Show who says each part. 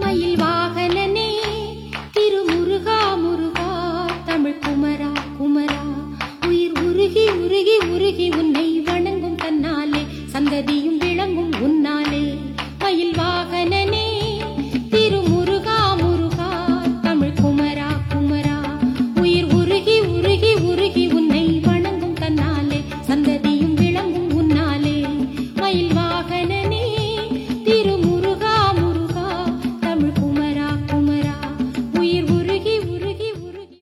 Speaker 1: மயில் வாகனனே திருமுருகா முருகா தமிழ் குமரா குமரா. உயிர் உருகி உருகி உருகி உன்னை வணங்கும் தன்னாலே சந்ததியும் விளங்கும்